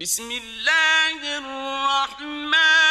بسم اللہ الرحمن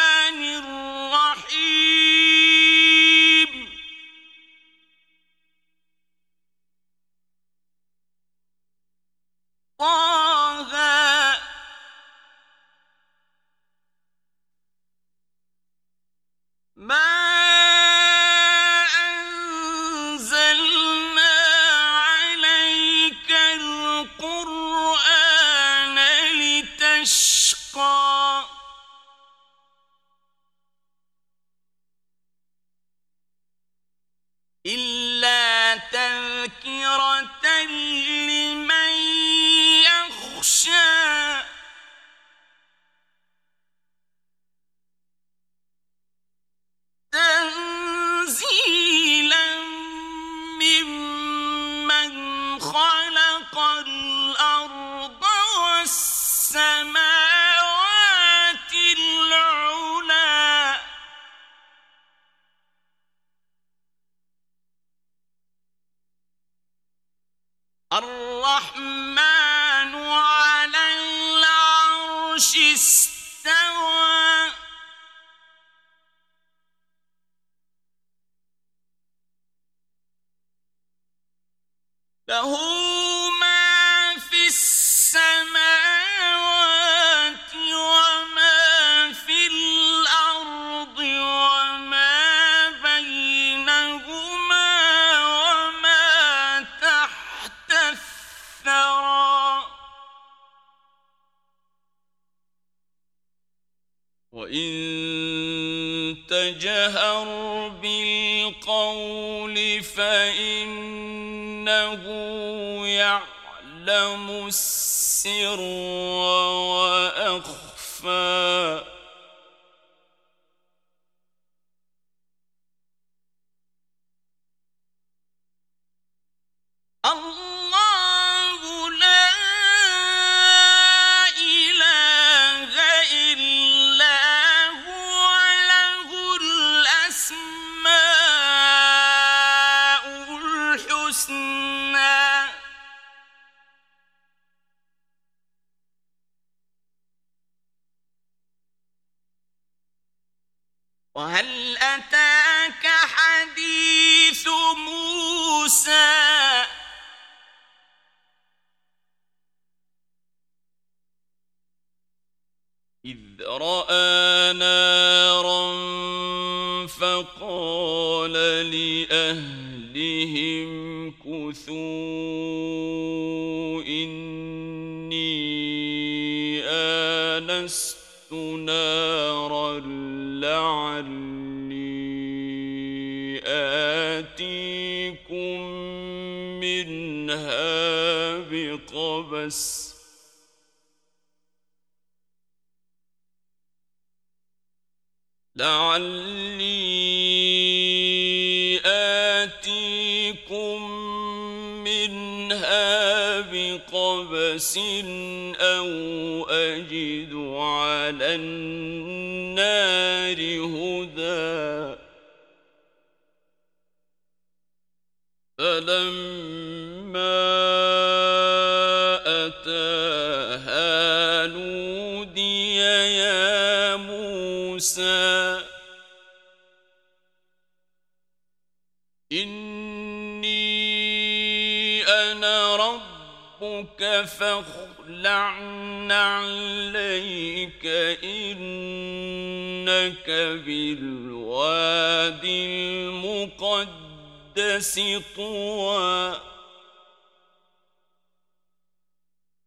القول فإنه يعلم السر وأخفى الناس لعلي آتيكم منها بقبس أو أجد على الناس نودي يا موسى إني أنا ربك فاخلع عليك إنك بالوادي المقدس طوى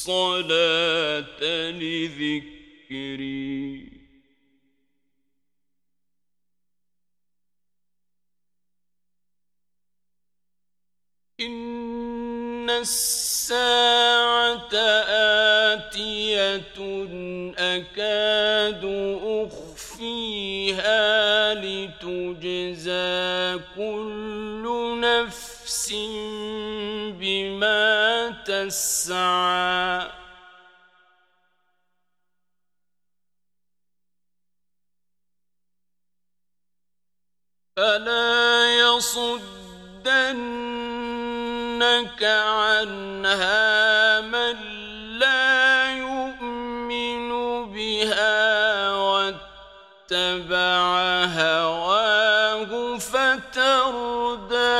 الصلاة لذكري. إن الساعة آتية أكاد أخفيها لتجزى كل نفس تسعى فلا يصدنك عنها من لا يؤمن بها واتبع هواه فتردى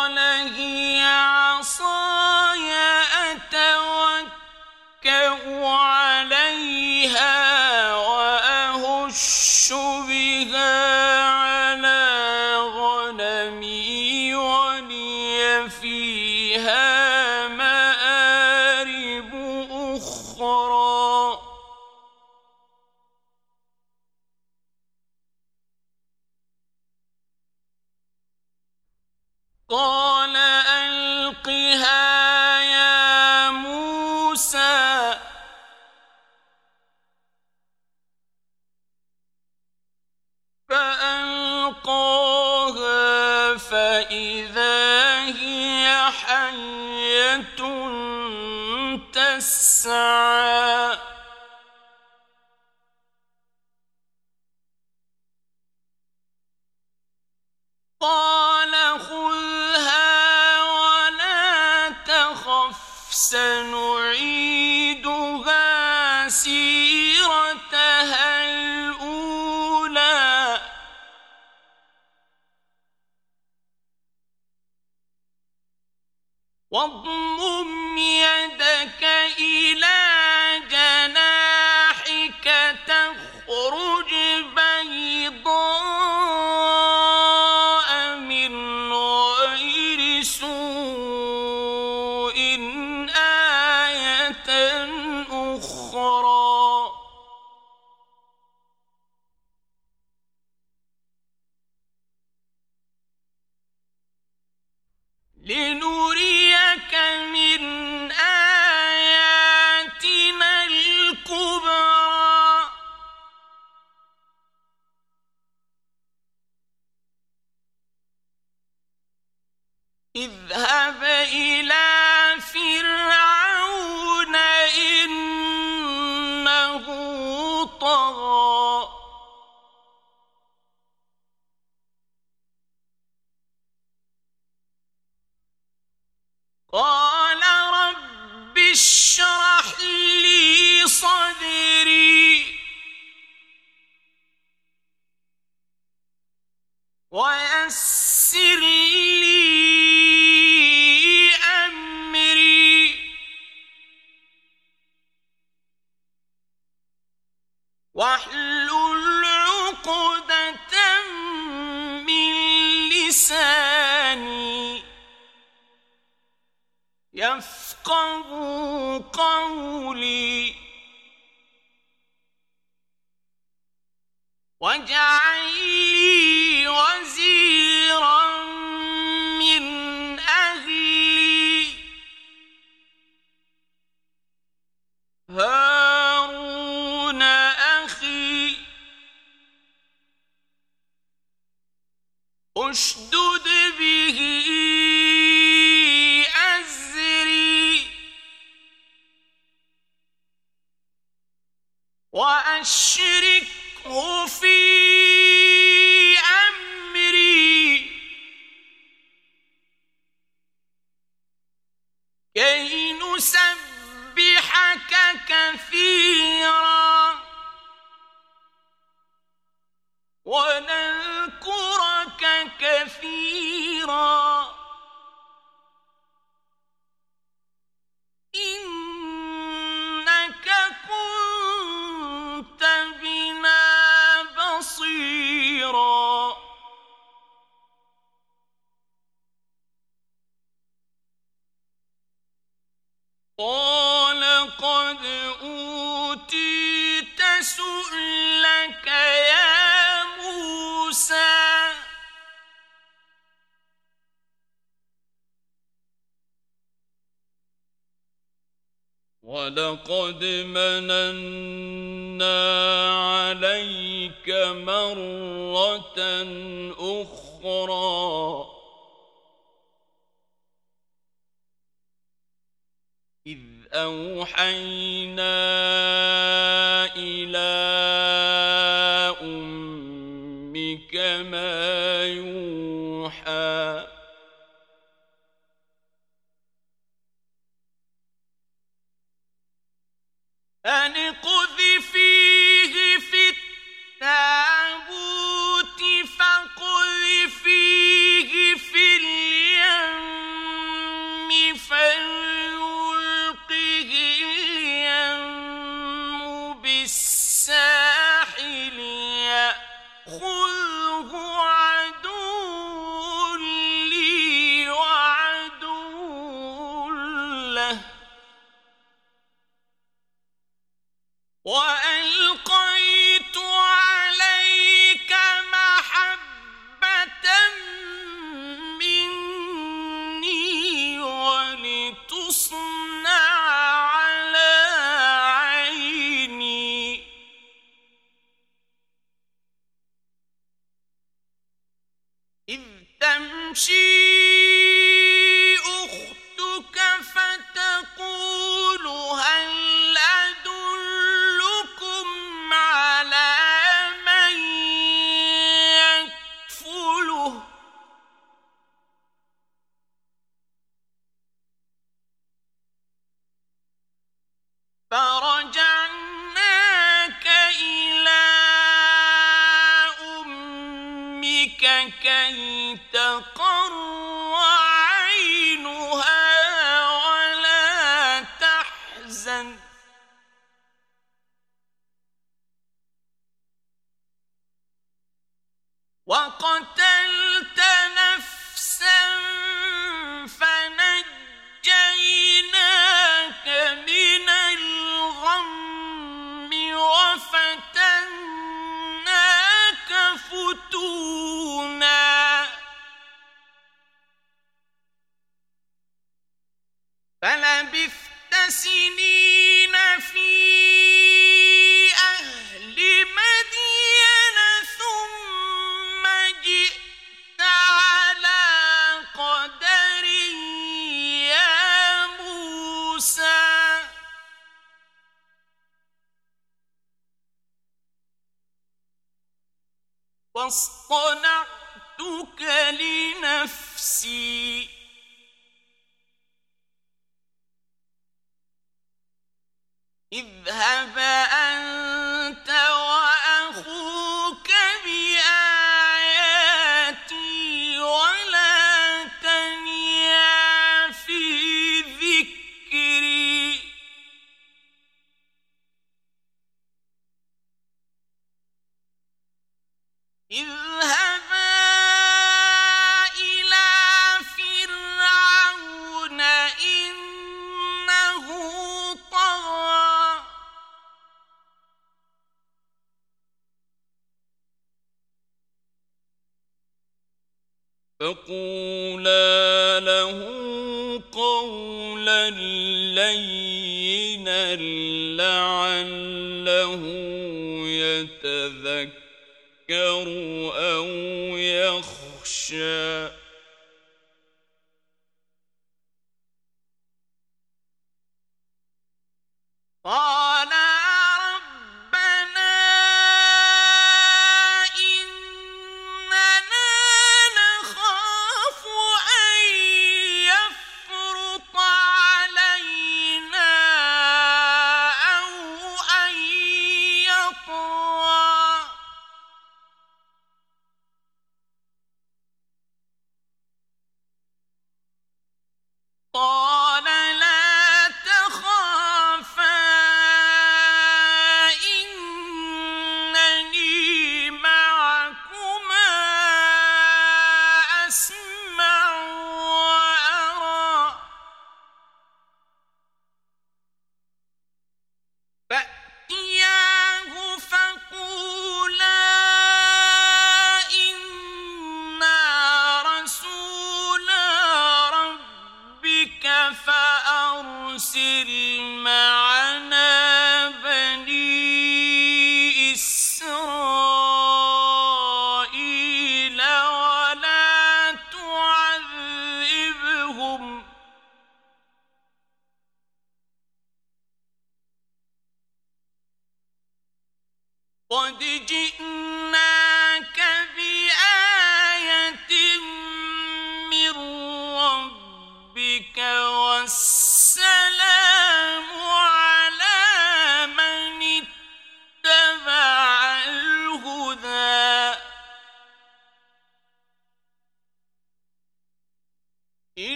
وأشركه في ولقد مننا عليك مرة أخرى. إِذْ أَوْحَيْنَا واصطنعتك لنفسي. اذهب أنت و فقولا له قولا لينا لعله يتذكر أو يخشى قال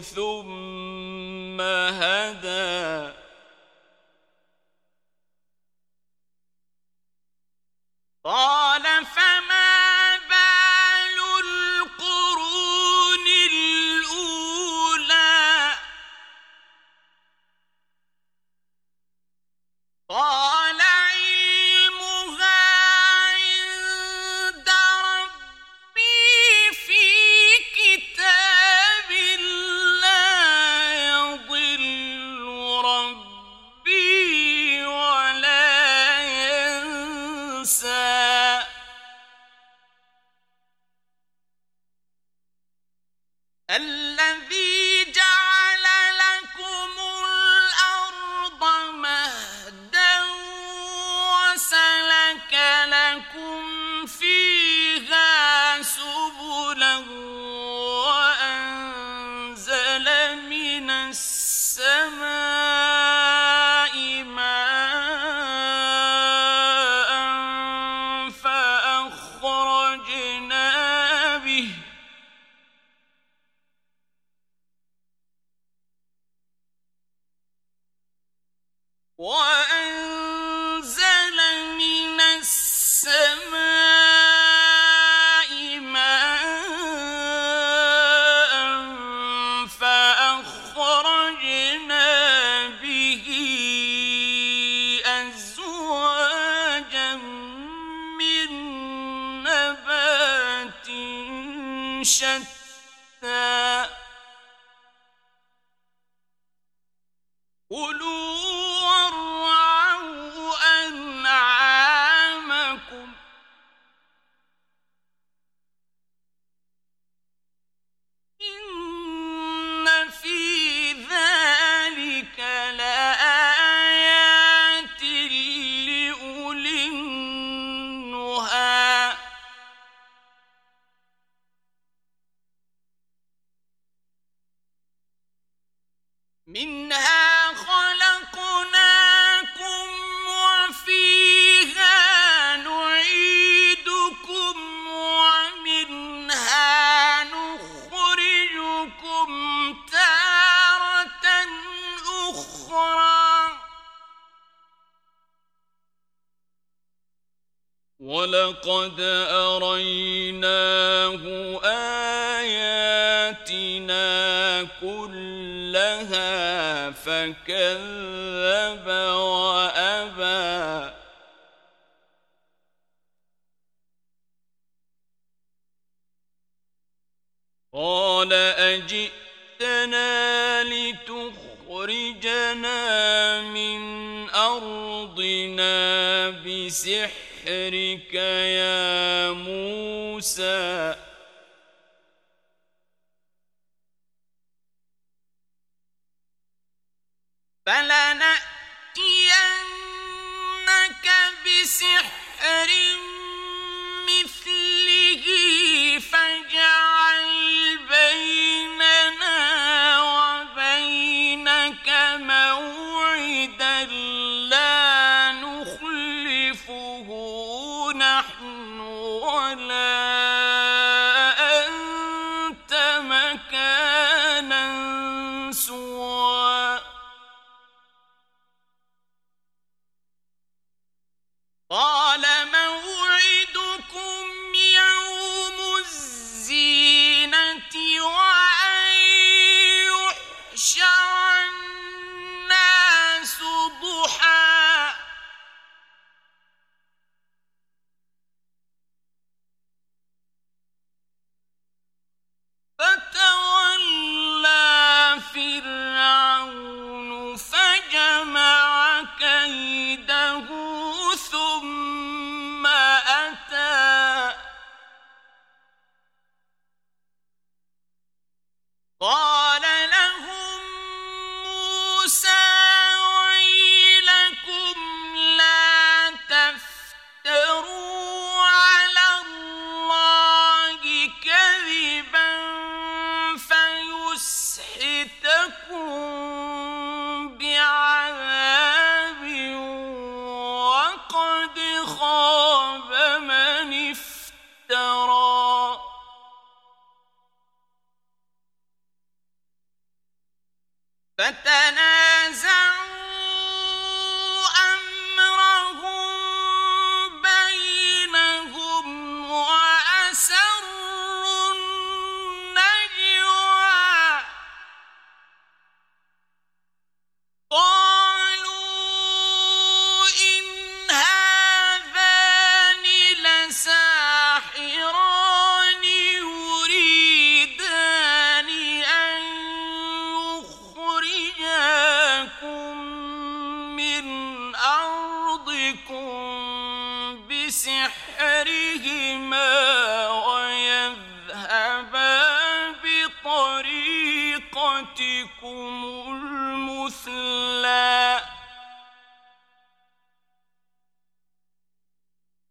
ثم هدى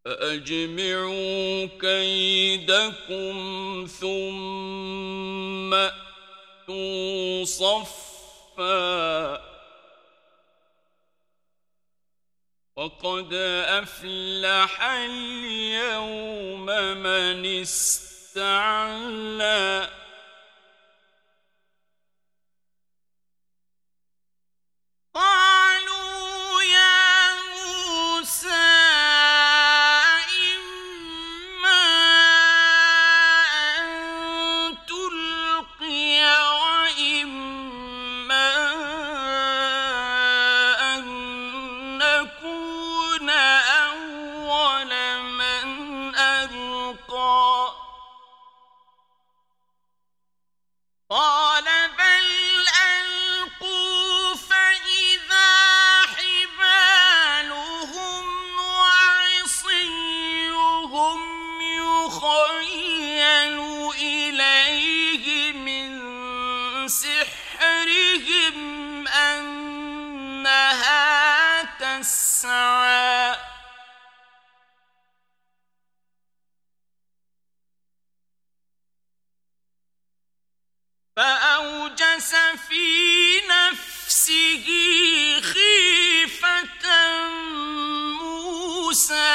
فأجمعوا كيدكم ثم أتوا صفا وقد أفلح اليوم من استعلى قال نفسه خيفة موسى.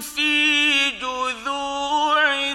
فِي جُذُوعِ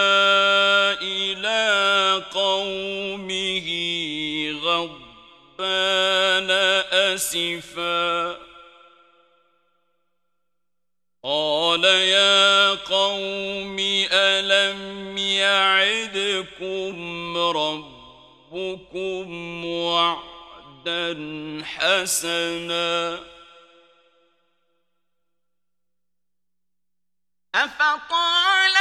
آسفا قال يا قوم ألم يعدكم ربكم وعدا حسنا؟ أفطال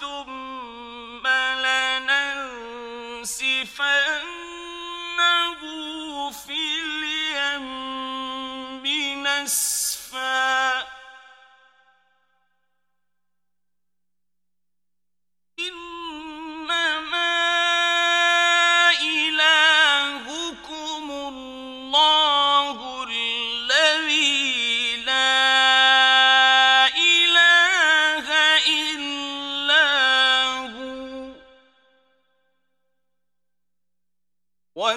ثم لننسفنه في اليم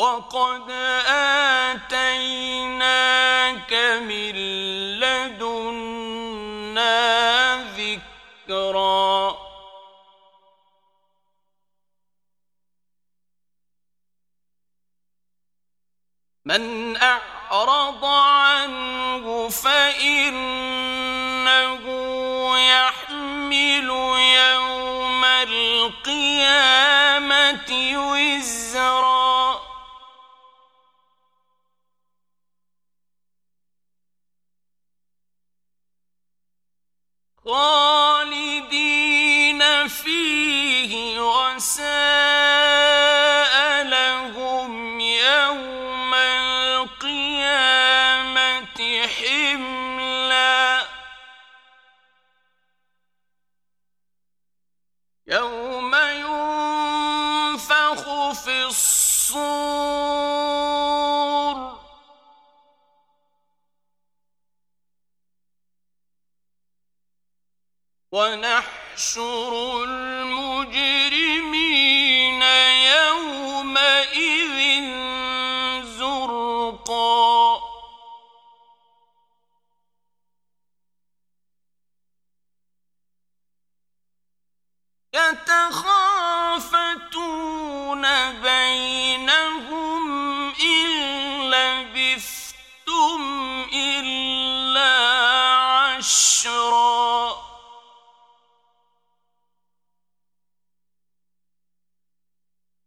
وقد آتيناك من لدنا ذكرا. من أعرض عنه فإنه يحمل يوم القيامة وزرا. خالدين فيه وساء لهم يوم القيامة حملا يوم ينفخ في الصور ونحشر المجرمين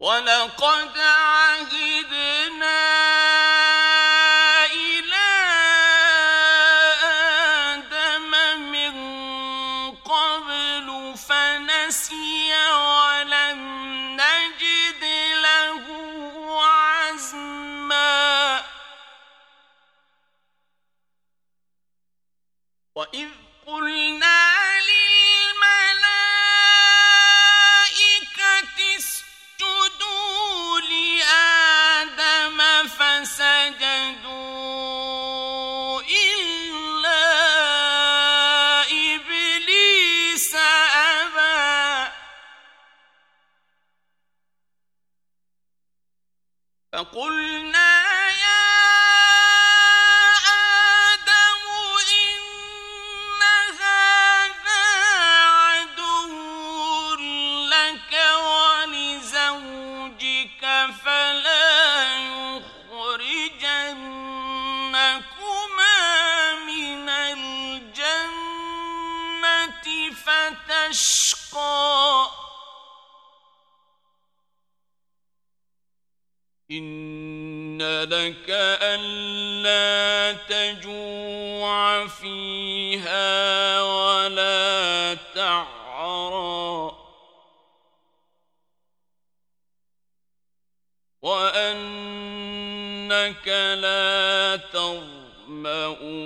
وَلَقَدْ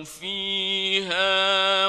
فِيهَا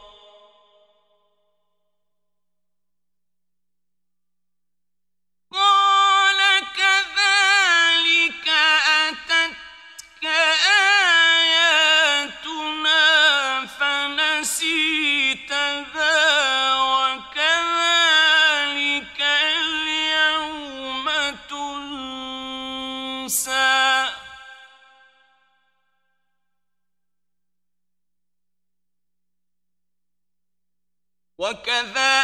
ذا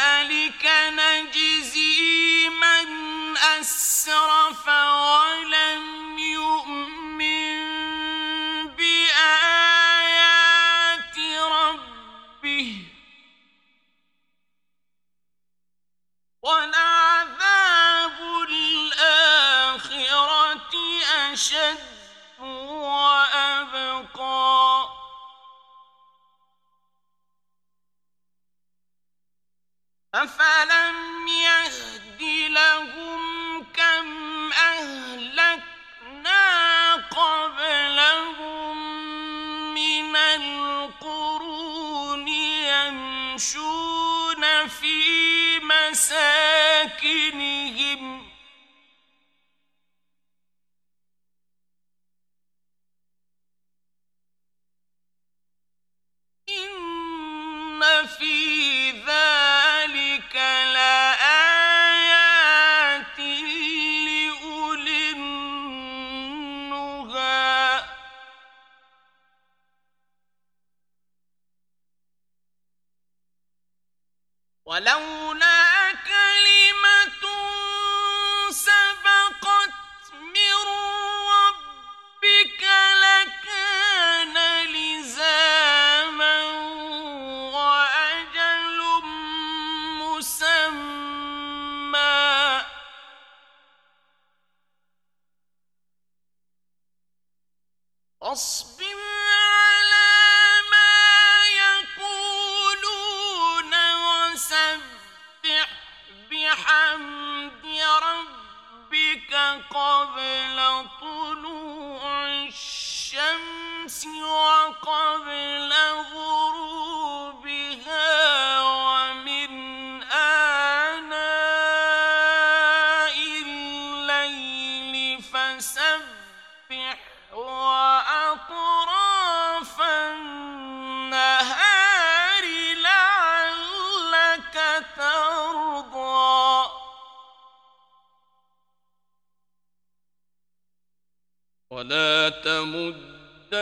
I'm fine. ولا تمدن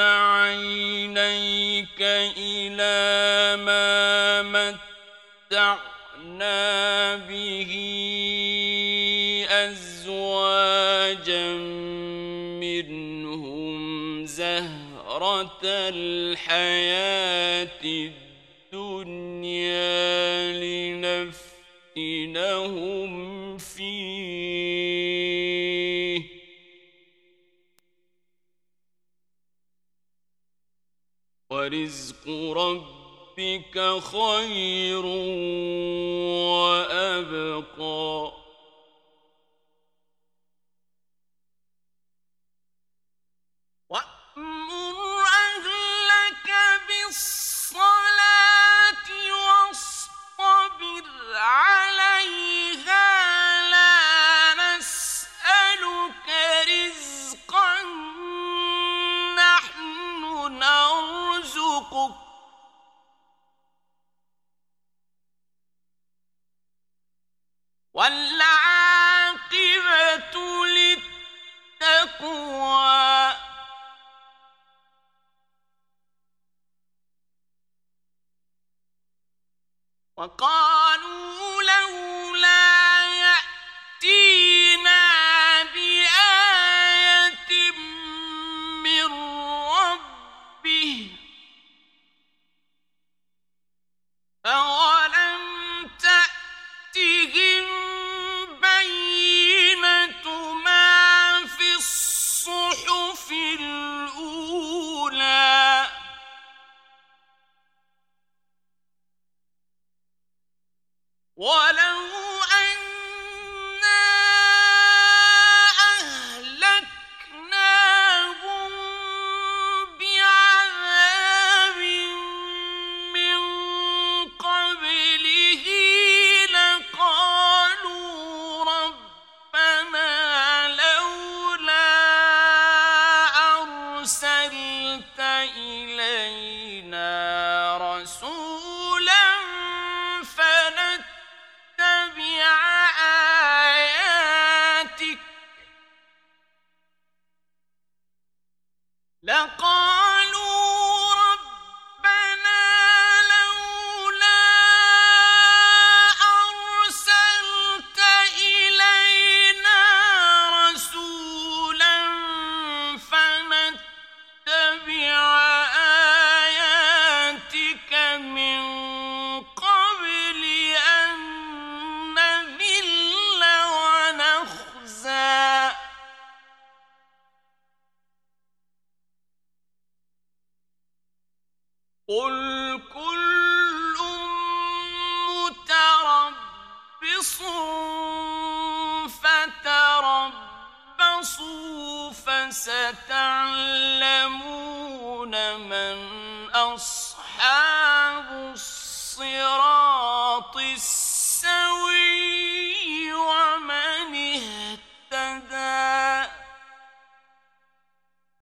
عينيك إلى ما متعنا به أزواجا منهم زهرة الحياة الدنيا لنفتنهم رزق ربك خير وأبقى. وقالوا